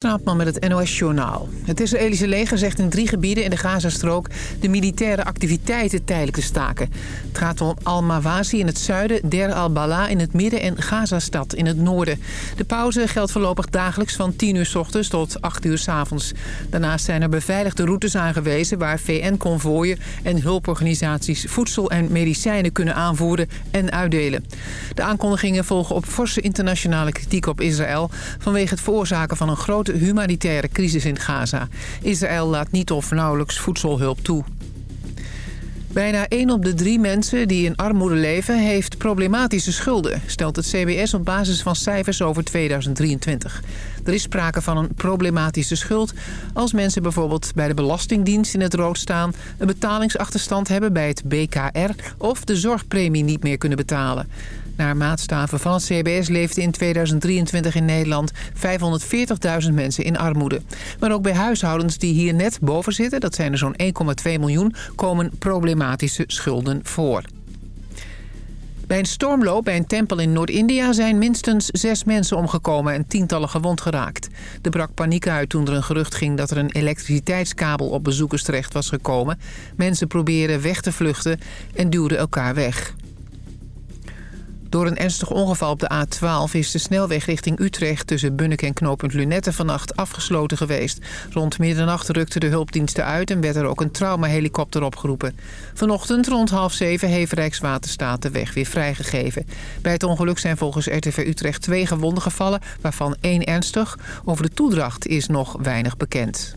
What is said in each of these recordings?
Straatman met het NOS-journaal. Het Israëlische leger zegt in drie gebieden in de Gazastrook... de militaire activiteiten tijdelijk te staken. Het gaat om Al-Mawazi in het zuiden, Der al-Bala in het midden... en Gazastad in het noorden. De pauze geldt voorlopig dagelijks van 10 uur s ochtends tot 8 uur s avonds. Daarnaast zijn er beveiligde routes aangewezen... waar VN-convooien en hulporganisaties voedsel en medicijnen kunnen aanvoeren en uitdelen. De aankondigingen volgen op forse internationale kritiek op Israël... vanwege het veroorzaken van een grote humanitaire crisis in Gaza. Israël laat niet of nauwelijks voedselhulp toe. Bijna 1 op de drie mensen die in armoede leven heeft problematische schulden, stelt het CBS op basis van cijfers over 2023. Er is sprake van een problematische schuld als mensen bijvoorbeeld bij de Belastingdienst in het rood staan, een betalingsachterstand hebben bij het BKR of de zorgpremie niet meer kunnen betalen. Naar maatstaven van het CBS leefden in 2023 in Nederland 540.000 mensen in armoede. Maar ook bij huishoudens die hier net boven zitten, dat zijn er zo'n 1,2 miljoen, komen problematische schulden voor. Bij een stormloop bij een tempel in Noord-India zijn minstens zes mensen omgekomen en tientallen gewond geraakt. Er brak paniek uit toen er een gerucht ging dat er een elektriciteitskabel op bezoekers terecht was gekomen. Mensen probeerden weg te vluchten en duwden elkaar weg. Door een ernstig ongeval op de A12 is de snelweg richting Utrecht... tussen Bunnik en knooppunt Lunette vannacht afgesloten geweest. Rond middernacht rukten de hulpdiensten uit... en werd er ook een traumahelikopter opgeroepen. Vanochtend rond half zeven heeft Rijkswaterstaat de weg weer vrijgegeven. Bij het ongeluk zijn volgens RTV Utrecht twee gewonden gevallen... waarvan één ernstig. Over de toedracht is nog weinig bekend.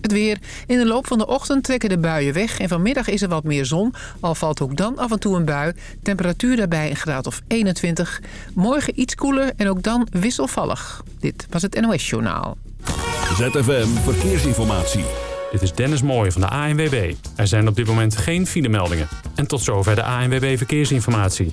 Het weer. In de loop van de ochtend trekken de buien weg... en vanmiddag is er wat meer zon, al valt ook dan af en toe een bui. Temperatuur daarbij een graad of 21. Morgen iets koeler en ook dan wisselvallig. Dit was het NOS Journaal. ZFM Verkeersinformatie. Dit is Dennis Mooij van de ANWB. Er zijn op dit moment geen filemeldingen. En tot zover de ANWB Verkeersinformatie.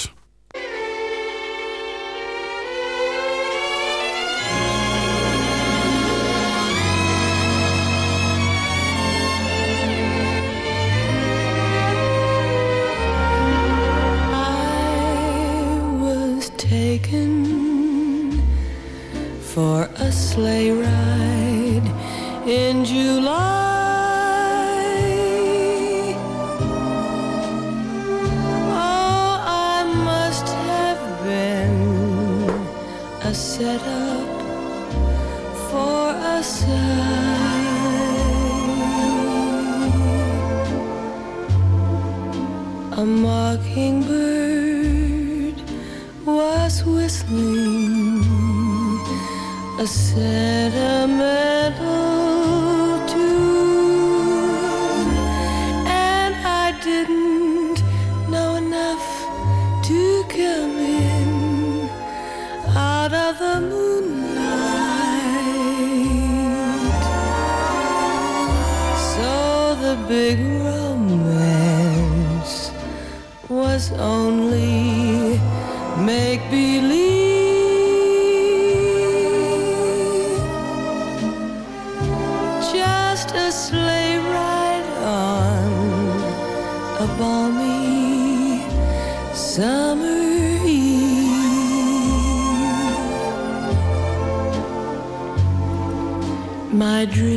For a sleigh ride in July. A My dreams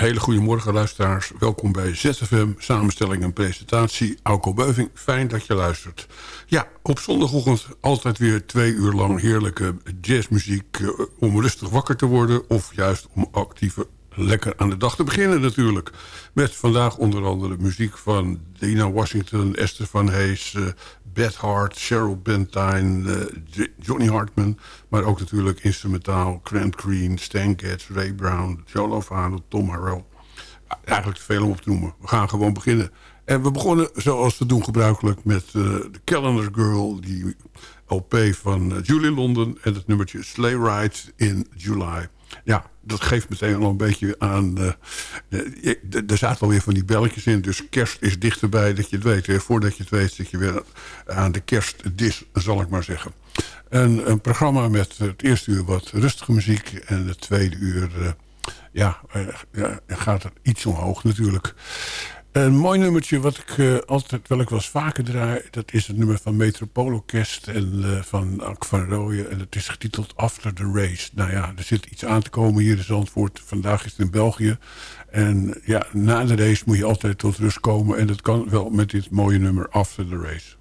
hele goede morgen luisteraars. Welkom bij ZFM, samenstelling en presentatie. Auko Beuving, fijn dat je luistert. Ja, op zondagochtend altijd weer twee uur lang heerlijke jazzmuziek... Uh, om rustig wakker te worden of juist om actieve lekker aan de dag te beginnen natuurlijk. Met vandaag onder andere muziek van Dina Washington, Esther van Hees... Beth Hart, Cheryl Bentine, uh, Johnny Hartman... maar ook natuurlijk instrumentaal Grant Green, Stan Getz, Ray Brown... Joe Lovano, Tom Harrell. Eigenlijk te veel om op te noemen. We gaan gewoon beginnen. En we begonnen zoals we doen gebruikelijk met uh, The Calendar Girl... die LP van Julie London en het nummertje Sleigh Ride in July... Ja, dat geeft meteen al een beetje aan... Uh, er zaten alweer van die belletjes in. Dus kerst is dichterbij dat je het weet. Voordat je het weet zit je weer aan de kerstdis, zal ik maar zeggen. En een programma met het eerste uur wat rustige muziek. En het tweede uur uh, ja, gaat het iets omhoog natuurlijk. Een mooi nummertje wat ik uh, altijd wel ik eens vaker draai... dat is het nummer van Metropoolorkest en uh, van Ak van Rooyen. En het is getiteld After the Race. Nou ja, er zit iets aan te komen hier in Zandvoort. Vandaag is het in België. En ja, na de race moet je altijd tot rust komen. En dat kan wel met dit mooie nummer After the Race.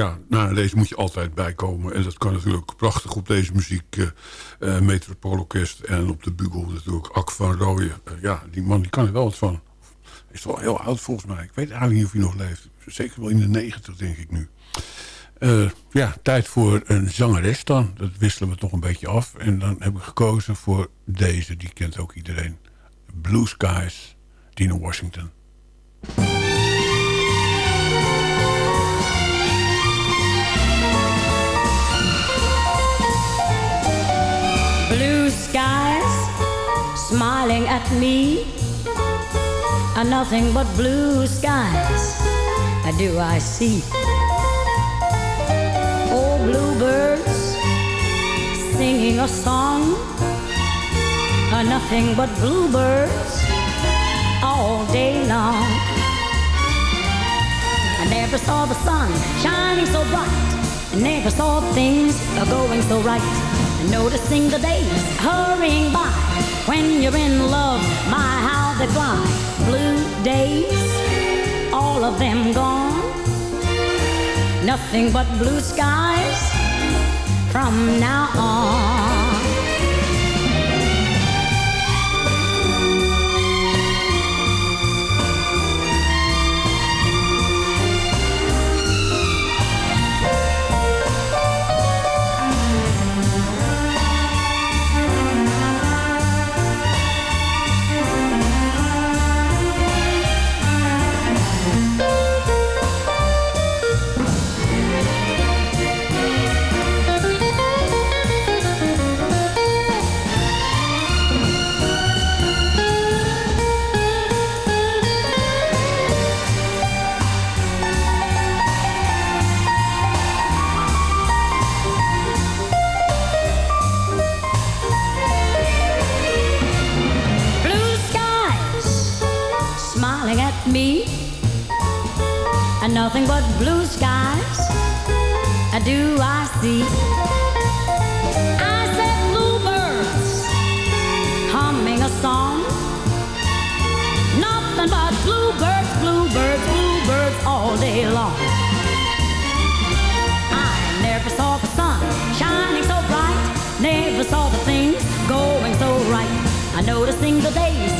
Ja, na deze moet je altijd bijkomen. En dat kan natuurlijk prachtig op deze muziek. Uh, en op de bugel natuurlijk. Ak van Rooyen. ja, die man die kan er wel wat van. Is wel heel oud volgens mij. Ik weet eigenlijk niet of hij nog leeft. Zeker wel in de negentig denk ik nu. ja, tijd voor een zangeres dan. Dat wisselen we toch een beetje af. En dan heb ik gekozen voor deze. Die kent ook iedereen. Blue Skies, Dina Washington. Smiling at me are nothing but blue skies. Do I see? Oh, bluebirds singing a song are nothing but bluebirds all day long. I never saw the sun shining so bright. I never saw things going so right. And noticing the days hurrying by. When you're in love, my how they fly. Blue days, all of them gone. Nothing but blue skies from now on. Nothing but blue skies. Uh, do I see? I said bluebirds humming a song. Nothing but bluebirds, bluebirds, bluebirds all day long. I never saw the sun shining so bright. Never saw the things going so right. I noticing the days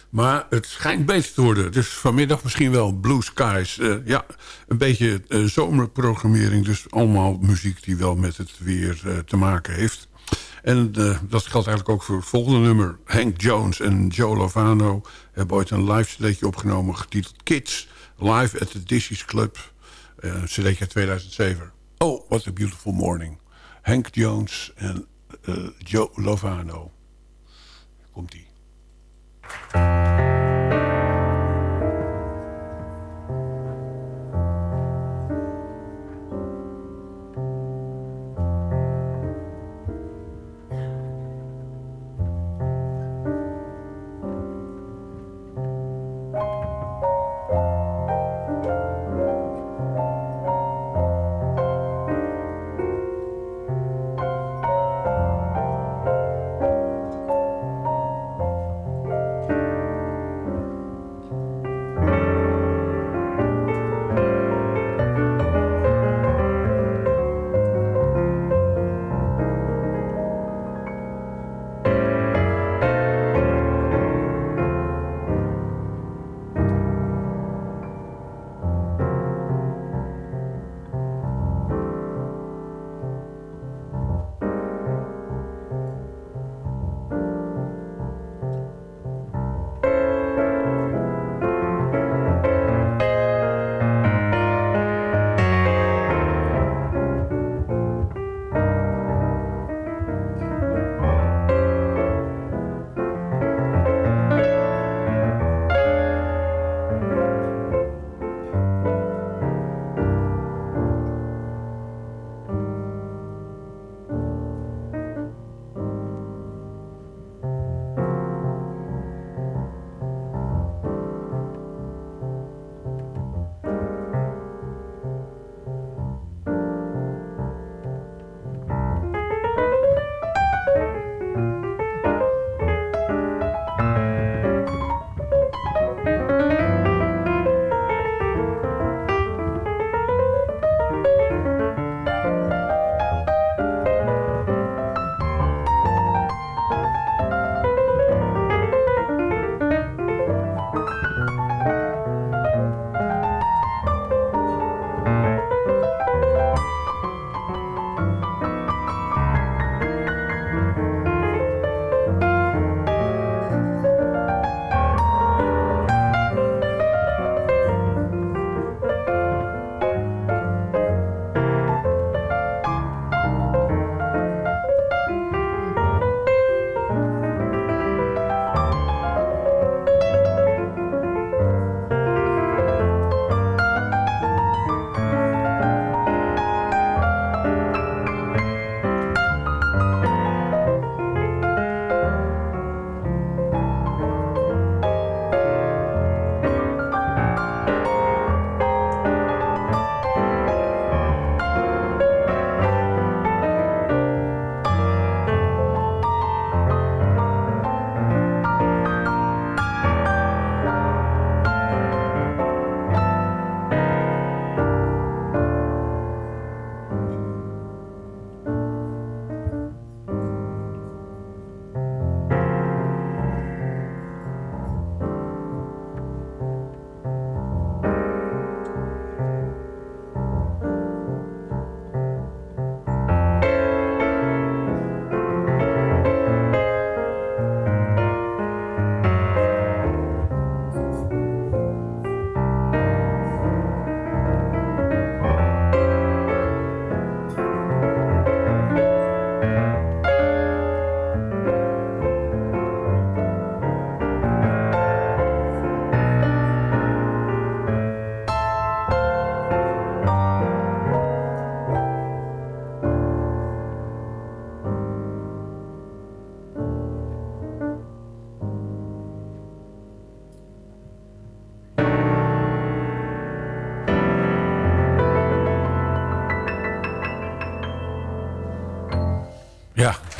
Maar het schijnt beter te worden. Dus vanmiddag misschien wel Blue Skies. Uh, ja, een beetje uh, zomerprogrammering. Dus allemaal muziek die wel met het weer te maken heeft. En dat geldt eigenlijk ook voor het volgende nummer. Hank Jones en Joe Lovano hebben ooit een live cd'tje opgenomen... getiteld Kids, live at the Dishes Club. Uh, cd'tje 2007. Oh, what a beautiful morning. Hank Jones en Joe Lovano. Komt-ie. Thank you.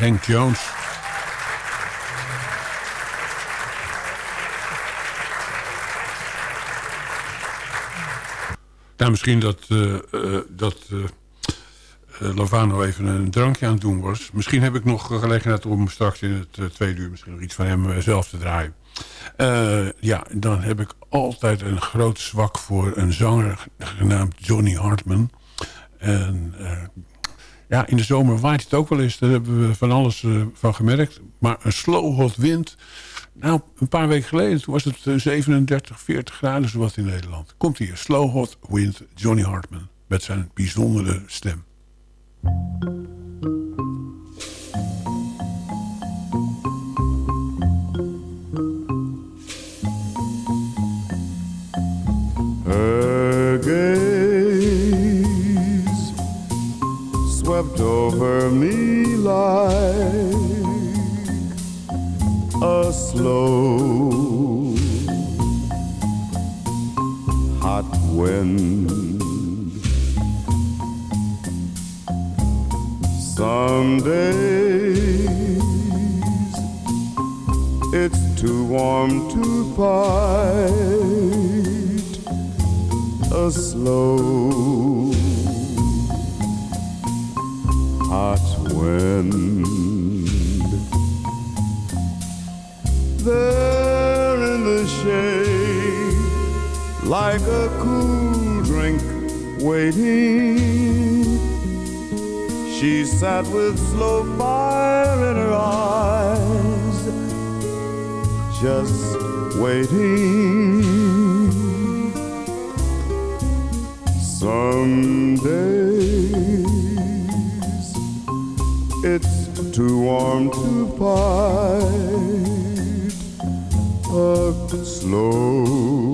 Hank Jones. Nou, misschien dat, uh, dat uh, Lovano even een drankje aan het doen was. Misschien heb ik nog gelegenheid om straks in het tweede uur... misschien nog iets van hem zelf te draaien. ja, dan heb ik altijd een groot zwak voor een zanger genaamd Johnny Hartman. En ja, in de zomer waait het ook wel eens. Daar hebben we van alles van gemerkt. Maar een slow hot wind... Nou, een paar weken geleden toen was het 37, eh, 40 graden zowat in Nederland. Komt hier Slow Hot Wind Johnny Hartman met zijn bijzondere stem. Her over me like a slow hot wind. Some days it's too warm to fight a slow hot wind. there in the shade like a cool drink waiting. She sat with slow fire in her eyes, just waiting. Some days it's too warm to fight a slow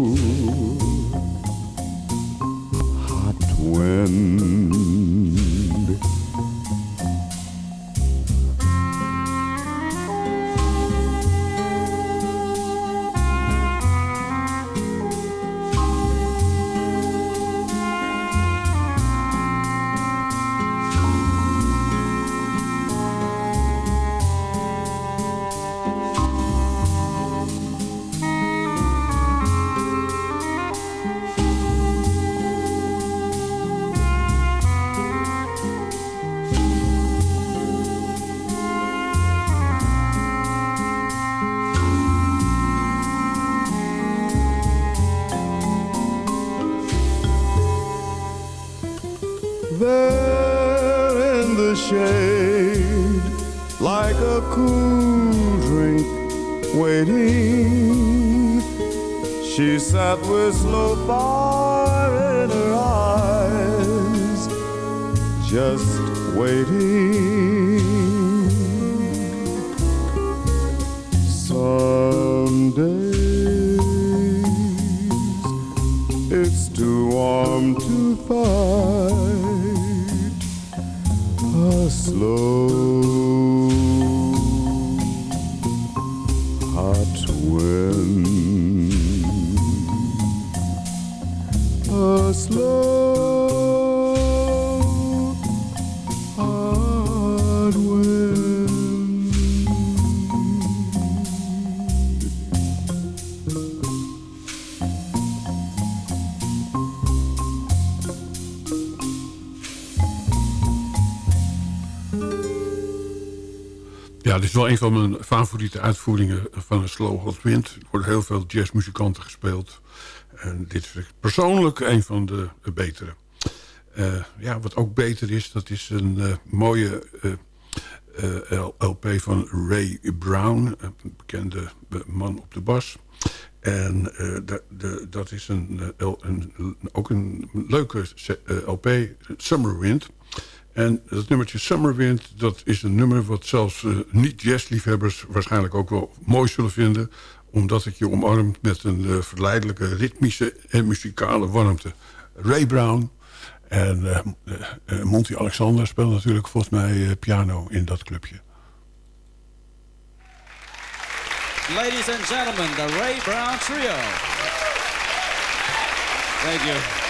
dit is wel een van mijn favoriete uitvoeringen van een Slow Hot Wind. Er worden heel veel jazzmuzikanten gespeeld. En dit is persoonlijk een van de, betere. Uh, ja, wat ook beter is, dat is een uh, mooie uh, LP van Ray Brown. Een bekende man op de bas. En de, dat is een, een, ook een leuke LP, Summer Wind. En dat nummertje Summerwind, dat is een nummer... wat zelfs uh, niet-jazzliefhebbers waarschijnlijk ook wel mooi zullen vinden... omdat het je omarmt met een uh, verleidelijke ritmische en muzikale warmte. Ray Brown en uh, Monty Alexander speelt natuurlijk volgens mij piano in dat clubje. Ladies and gentlemen, the Ray Brown Trio. Thank you.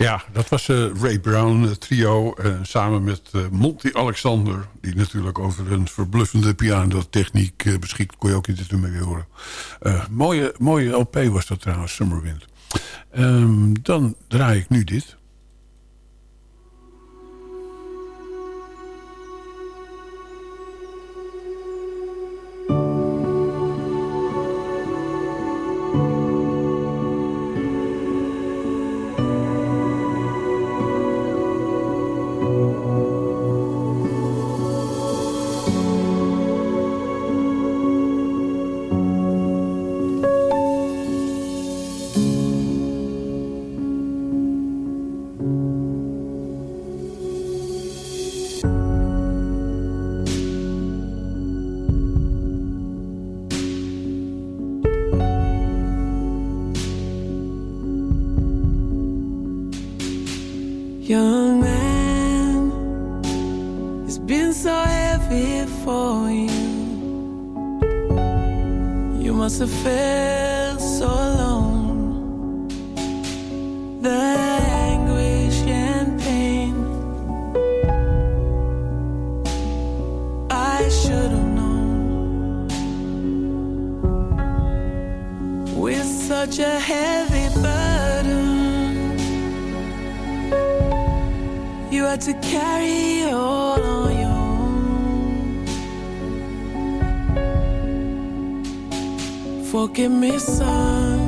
Ja, dat was uh, Ray Brown trio. Uh, samen met Monty Alexander. Die natuurlijk over een verbluffende pianotechniek beschikt. Kon je ook in dit nummer weer horen. mooie, mooie LP was dat trouwens, Summerwind. Um, dan draai ik nu dit. young man, it's been so heavy for you. You must have felt so alone. but to carry all on your own. Forgive me, son.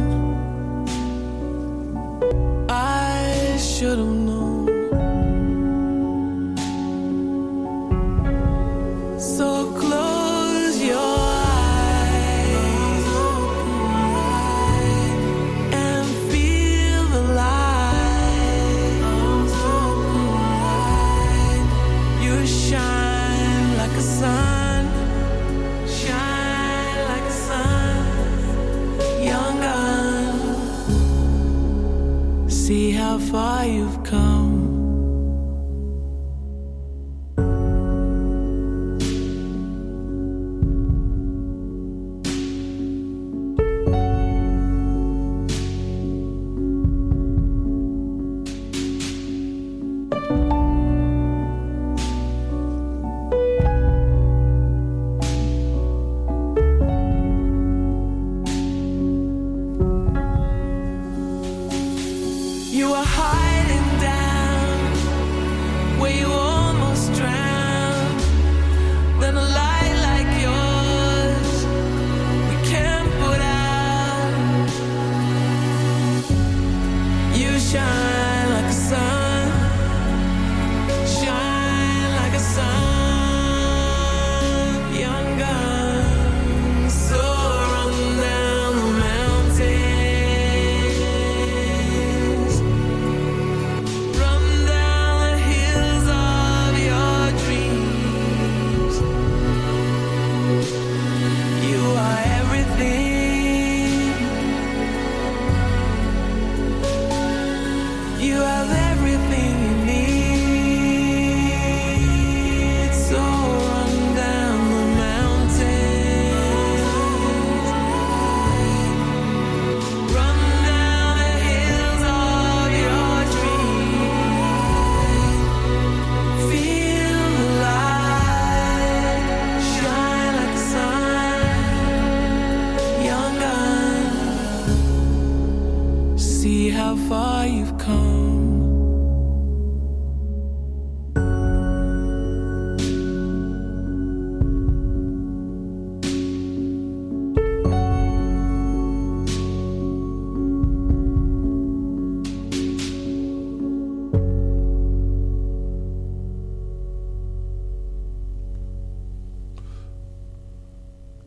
You are high.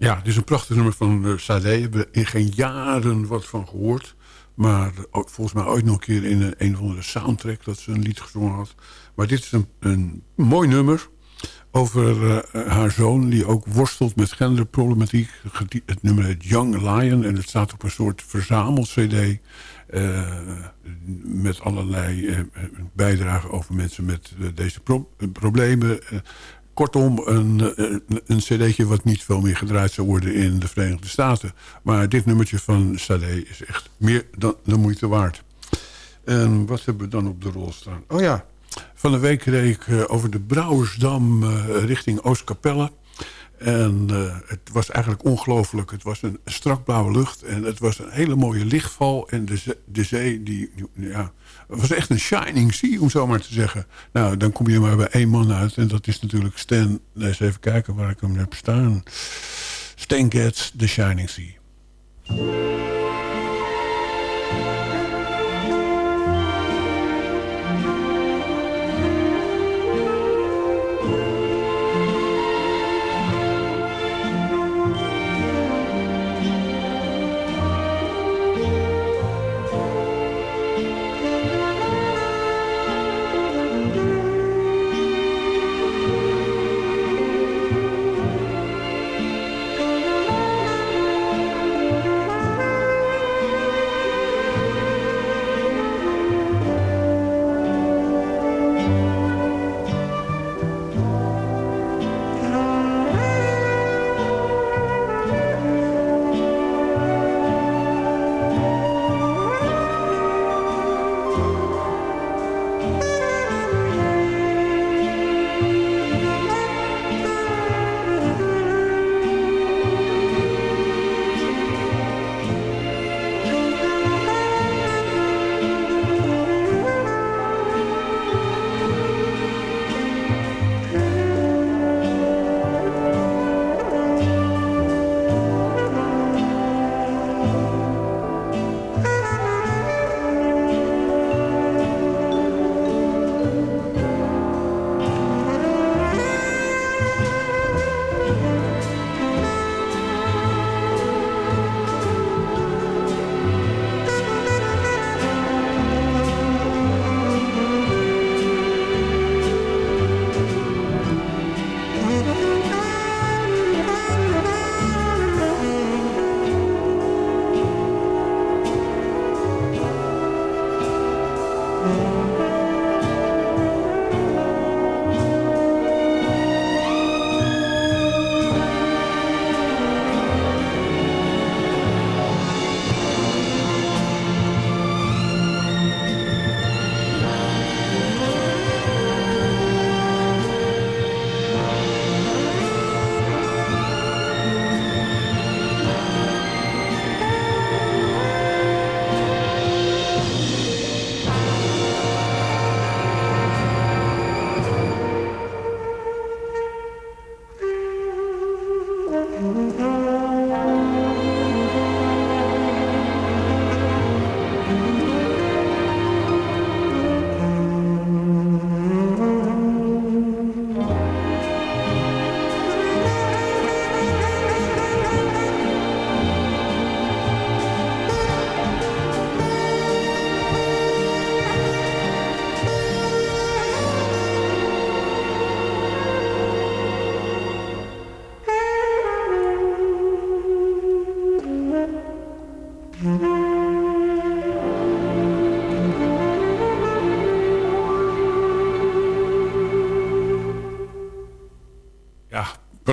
Ja, dit is een prachtig nummer van uh, Sade. We hebben in geen jaren wat van gehoord. Maar ook, volgens mij ooit nog een keer in een, een of andere soundtrack... dat ze een lied gezongen had. Maar dit is een, een mooi nummer over uh, haar zoon... die ook worstelt met genderproblematiek. Het nummer heet Young Lion en het staat op een soort verzameld-cd... Uh, met allerlei bijdragen over mensen met deze pro problemen. Kortom, een, een cd'tje wat niet veel meer gedraaid zou worden in de Verenigde Staten. Maar dit nummertje van Sade is echt meer dan de moeite waard. En wat hebben we dan op de rol staan? Oh ja, van de week reed ik eh, over de Brouwersdam uh, richting Oostkapelle. En het was eigenlijk ongelooflijk. Het was een strak blauwe lucht en het was een hele mooie lichtval. En de, zee, de zee, die, ja, het was echt een shining sea, om zo maar te zeggen. Nou, dan kom je maar bij één man uit. En dat is natuurlijk Stan, eens even kijken waar ik hem heb staan. Stan Getz, The Shining Sea.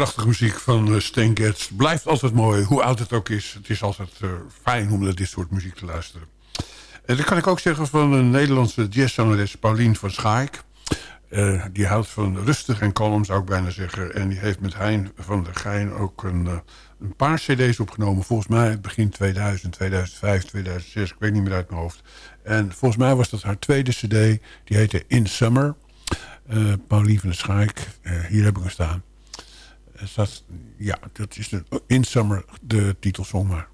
Prachtige muziek van uh, Stan Getz. Blijft altijd mooi, hoe oud het ook is. Het is altijd uh, fijn om naar dit soort muziek te luisteren. En dat kan ik ook zeggen van een Nederlandse jazzzangeres Paulien van Schaik. Uh, die houdt van rustig en kalm, zou ik bijna zeggen. En die heeft met Hein van der Geijn ook een, een paar cd's opgenomen. Volgens mij begin 2000, 2005, 2006. Ik weet niet meer uit mijn hoofd. En volgens mij was dat haar tweede cd. Die heette In Summer. Paulien van der Schaik. hier heb ik hem staan. Dat, ja, dat is de, In Summer de titelsong maar.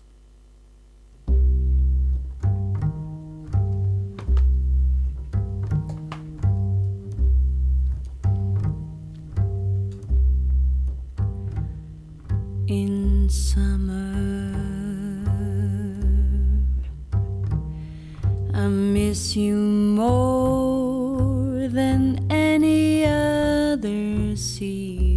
In summer I miss you more than any other season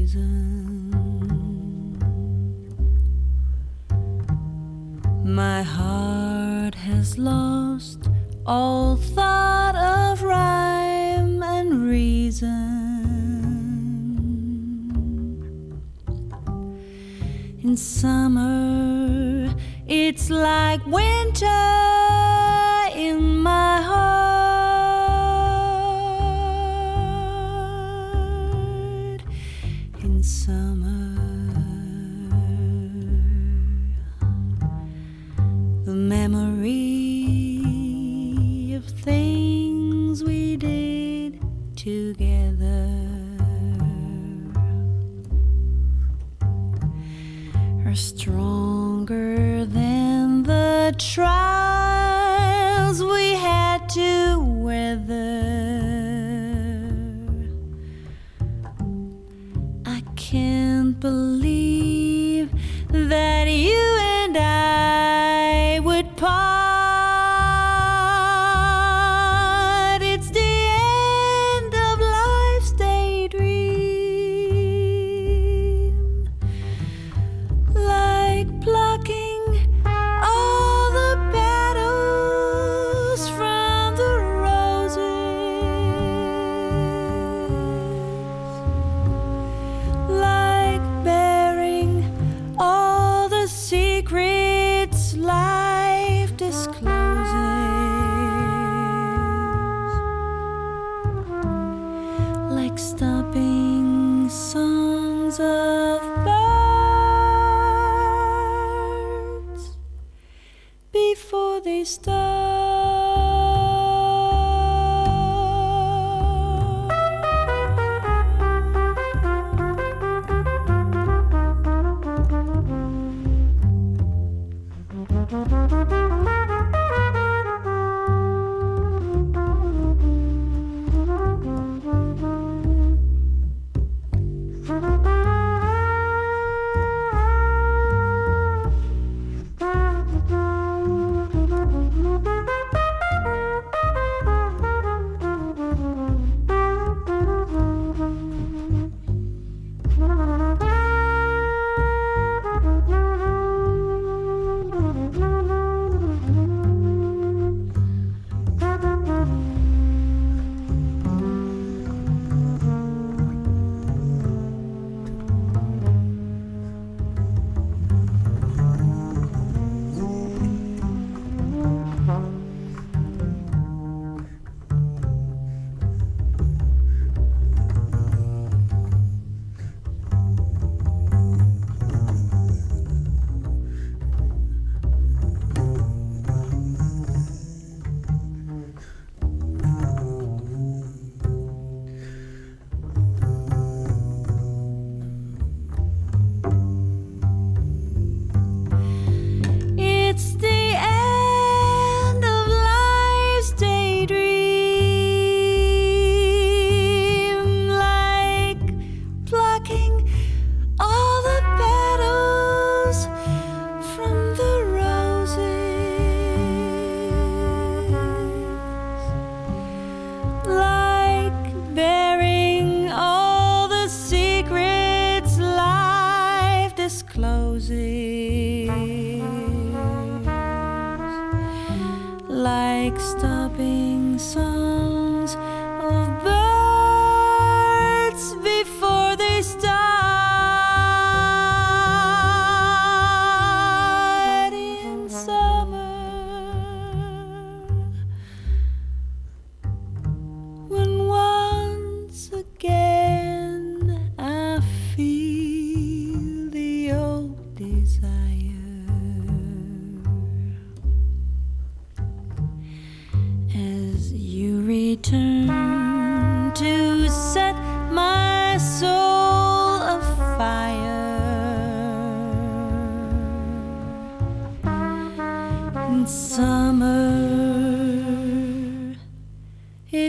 My heart has lost all thought of rhyme and reason. In summer, it's like winter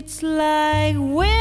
it's like winter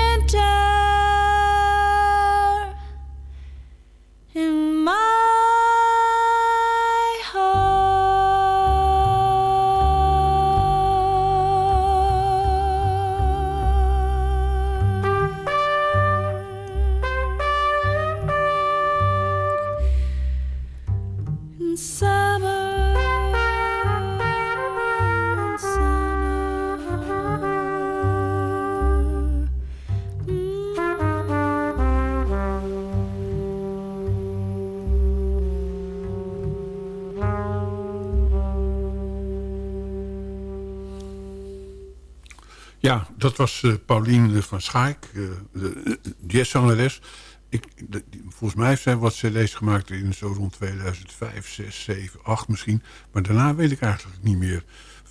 dat was eh Pauline van Schaik, eh, de de jazzzangeres. Ik, de- volgens mij heeft zij wat cd's gemaakt in zo rond 2005, 6, 7, 8 misschien. Maar daarna weet ik eigenlijk niet meer.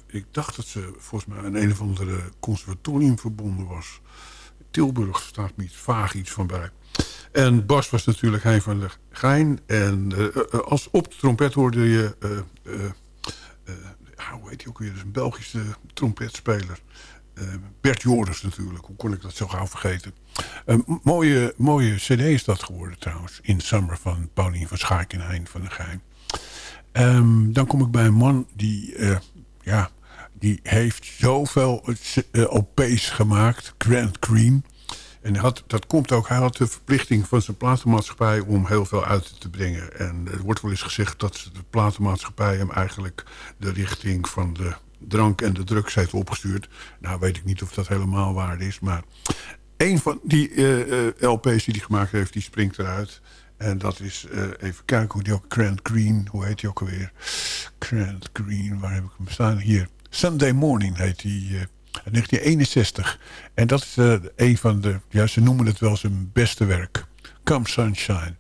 Ik dacht dat ze volgens mij aan een of andere conservatorium verbonden was. Tilburg staat me vaag iets van bij. En Bas was natuurlijk Hein van der Gein. En uh, als op de trompet hoorde je... hoe heet hij ook weer? Is een Belgische trompetspeler. Bert Joris natuurlijk. Hoe kon ik dat zo gauw vergeten? Een mooie, mooie cd is dat geworden trouwens. In Summer van Paulien van Schaik en Hein van der Gein. Um, dan kom ik bij een man die... ja, die heeft zoveel OP's gemaakt. Grand Cream. En had, dat komt ook, hij had de verplichting van zijn platenmaatschappij om heel veel uit te brengen. En er wordt wel eens gezegd dat de platenmaatschappij hem eigenlijk de richting van de drank en de drugs heeft opgestuurd. Nou weet ik niet of dat helemaal waar is, maar een van die uh, LP's die hij gemaakt heeft, die springt eruit. En dat is, uh, even kijken hoe die ook, Grant Green, hoe heet die ook alweer? Grant Green, waar heb ik hem staan? Hier, Sunday Morning heet die 1961. En dat is uh, een van de, ja, ze noemen het wel zijn beste werk. Come Sunshine.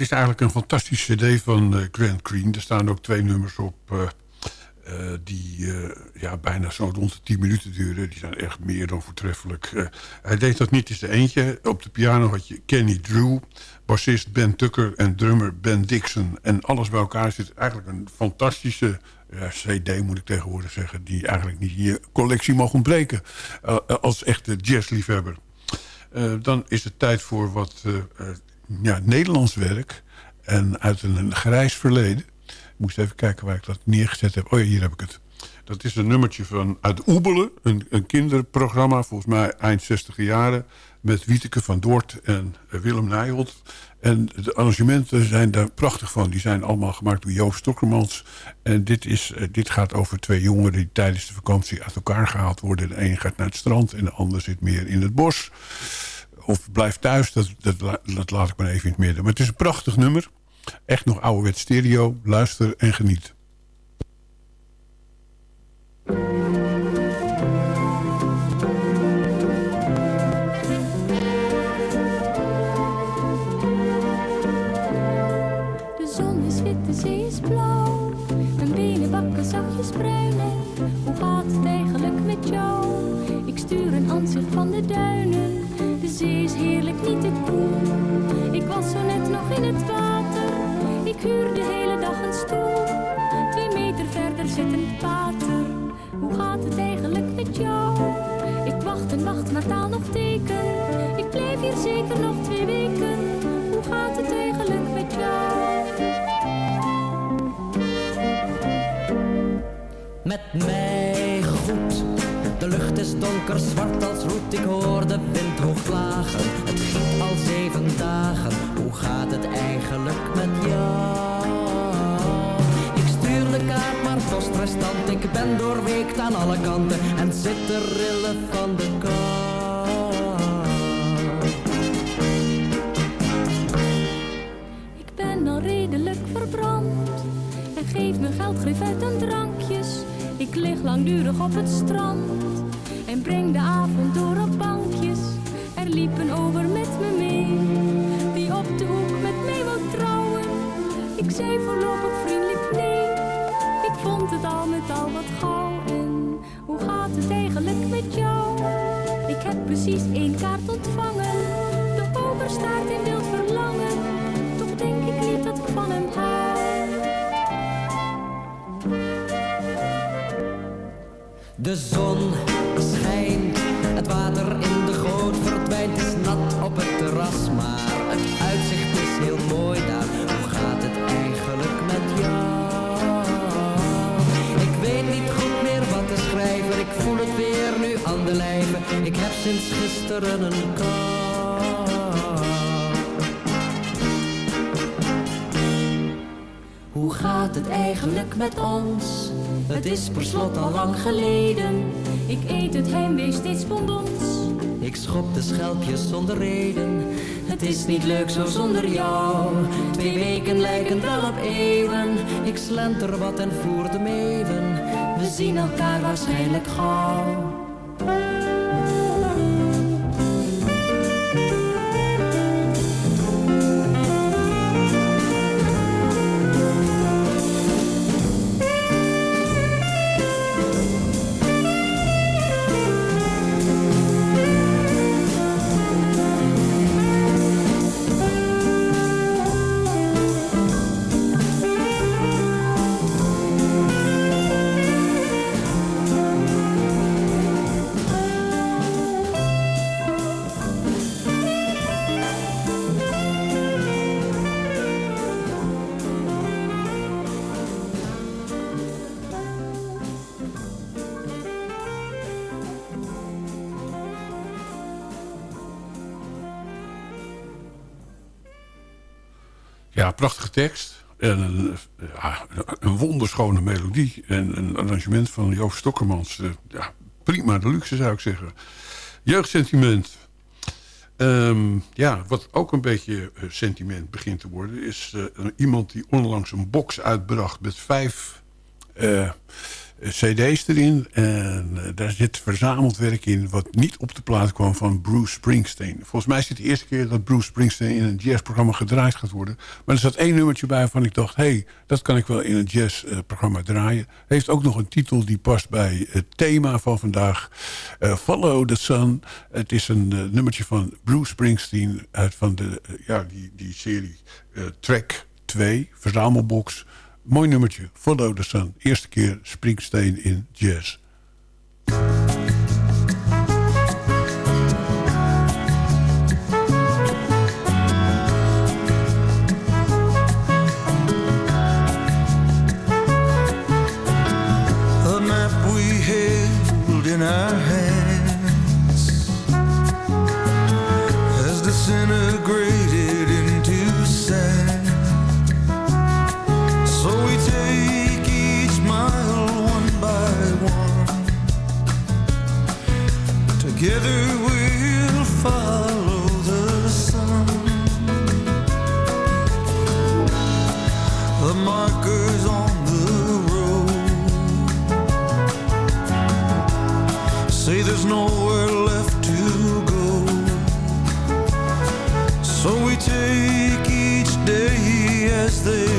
Dit is eigenlijk een fantastische cd van uh, Grant Green. Er staan ook twee nummers op uh, uh, die ja, bijna zo rond de 10 minuten duren. Die zijn echt meer dan voortreffelijk. hij deed dat niet eens de eentje. Op de piano had je Kenny Drew, bassist Ben Tucker en drummer Ben Dixon. En alles bij elkaar zit eigenlijk een fantastische cd, moet ik tegenwoordig zeggen... die eigenlijk niet in je collectie mag ontbreken als echte jazzliefhebber. dan is het tijd voor wat ja, Nederlands werk. En uit een, grijs verleden. Ik moest even kijken waar ik dat neergezet heb. Oh ja, hier heb ik het. Dat is een nummertje van uit Oebelen. Een, een kinderprogramma, volgens mij eind 60 jaren. Met Wieteke van Doort en Willem Nijholt. En de arrangementen zijn daar prachtig van. Die zijn allemaal gemaakt door Joost Stokkermans. En dit, is, eh, dit gaat over twee jongeren die tijdens de vakantie uit elkaar gehaald worden. De een gaat naar het strand en de ander zit meer in het bos of blijf thuis, dat, dat, dat laat ik maar even in het midden. Maar het is een prachtig nummer. Echt nog ouderwet stereo. Luister en geniet. Met mij goed de lucht is donker, zwart als roet, ik hoor de wind hoog klagen. Het giet al zeven dagen, hoe gaat het eigenlijk met jou? Ik stuur de kaart, maar postrestant, ik ben doorweekt aan alle kanten en zit te rillen van de kou. Ik ben al redelijk verbrand en geef me geld, geef uit aan drankjes. Ik lig langdurig op het strand en breng de avond door op bankjes. Er liep een over met me mee, die op de hoek met mij wou trouwen. Ik zei voorlopig vriendelijk nee, ik vond het al met al wat gauw. En hoe gaat het eigenlijk met jou? Ik heb precies één kaart ontvangen, de ober staat in wild De zon het water in de goot verdwijnt, is nat op het terras. Maar het uitzicht is heel mooi daar. Hoe gaat het eigenlijk met jou? Ik weet niet goed meer wat te schrijven. Ik voel het weer nu aan de lijve. Ik heb sinds gisteren een kou. Hoe gaat het eigenlijk met ons? Het is per slot al lang geleden ik eet het heimwee steeds bonbons. Ik schop de schelpjes zonder reden. Het is niet leuk zo zonder jou. Twee weken lijken wel op eeuwen. Ik slenter wat en voer de meeuwen. We zien elkaar waarschijnlijk gauw. Prachtige tekst. En een, ja, een wonderschone melodie. En een arrangement van Joost Stokkermans. Eh, ja, prima de luxe zou ik zeggen. Jeugdsentiment. Ehm, ja, wat ook een beetje eh, sentiment begint te worden... is uh, iemand die onlangs een box uitbracht met vijf eh, cd's erin. En eh, daar zit verzameld werk in... wat niet op de plaat kwam van Bruce Springsteen. Volgens mij is het de eerste keer dat Bruce Springsteen... in een jazzprogramma gedraaid gaat worden. Maar er zat één nummertje bij waarvan ik dacht... hé, hey, dat kan ik wel in een jazzprogramma draaien. Heeft ook nog een titel die past bij het thema van vandaag. Eh, Follow the Sun. Het is een nummertje van Bruce Springsteen... uit van de, ja, die, die serie Track 2, verzamelbox... Mooi nummertje, Follow the Sun. Eerste keer Springsteen in jazz. the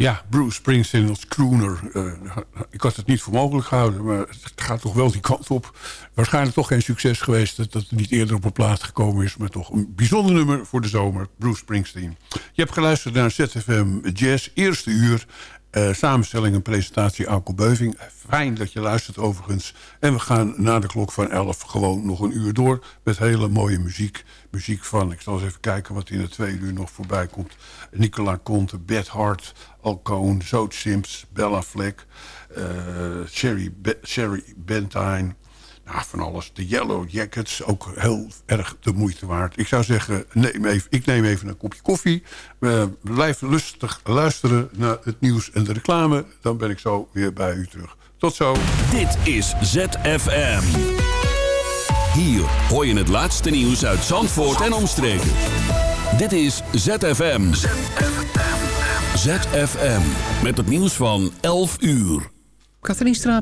Ja, Bruce Springsteen als crooner. Eh, ik had het niet voor mogelijk gehouden, maar het gaat toch wel die kant op. Waarschijnlijk toch geen succes geweest dat het niet eerder op een plaat gekomen is. Maar toch een bijzonder nummer voor de zomer, Bruce Springsteen. Je hebt geluisterd naar ZFM Jazz, eerste uur. Eh, samenstelling en presentatie Alko Beuving. Fijn dat je luistert overigens. En we gaan na de klok van 11 gewoon nog een uur door... met hele mooie muziek. Muziek van, ik zal eens even kijken wat in de tweede uur nog voorbij komt. Nicola Conte, Beth Hart, Al Cohn, Zoot Sims, Bella Fleck... eh, Sherry, Be Bentine... Nou, van alles. De Yellow Jackets, ook heel erg de moeite waard. Ik zou zeggen, neem even, ik neem even een kopje koffie. We blijven lustig luisteren naar het nieuws en de reclame. Dan ben ik zo weer bij u terug. Tot zo. Dit is ZFM. Hier hoor je het laatste nieuws uit Zandvoort en omstreken. Dit is ZFM. ZFM. Met het nieuws van 11 uur. Katrien Straat.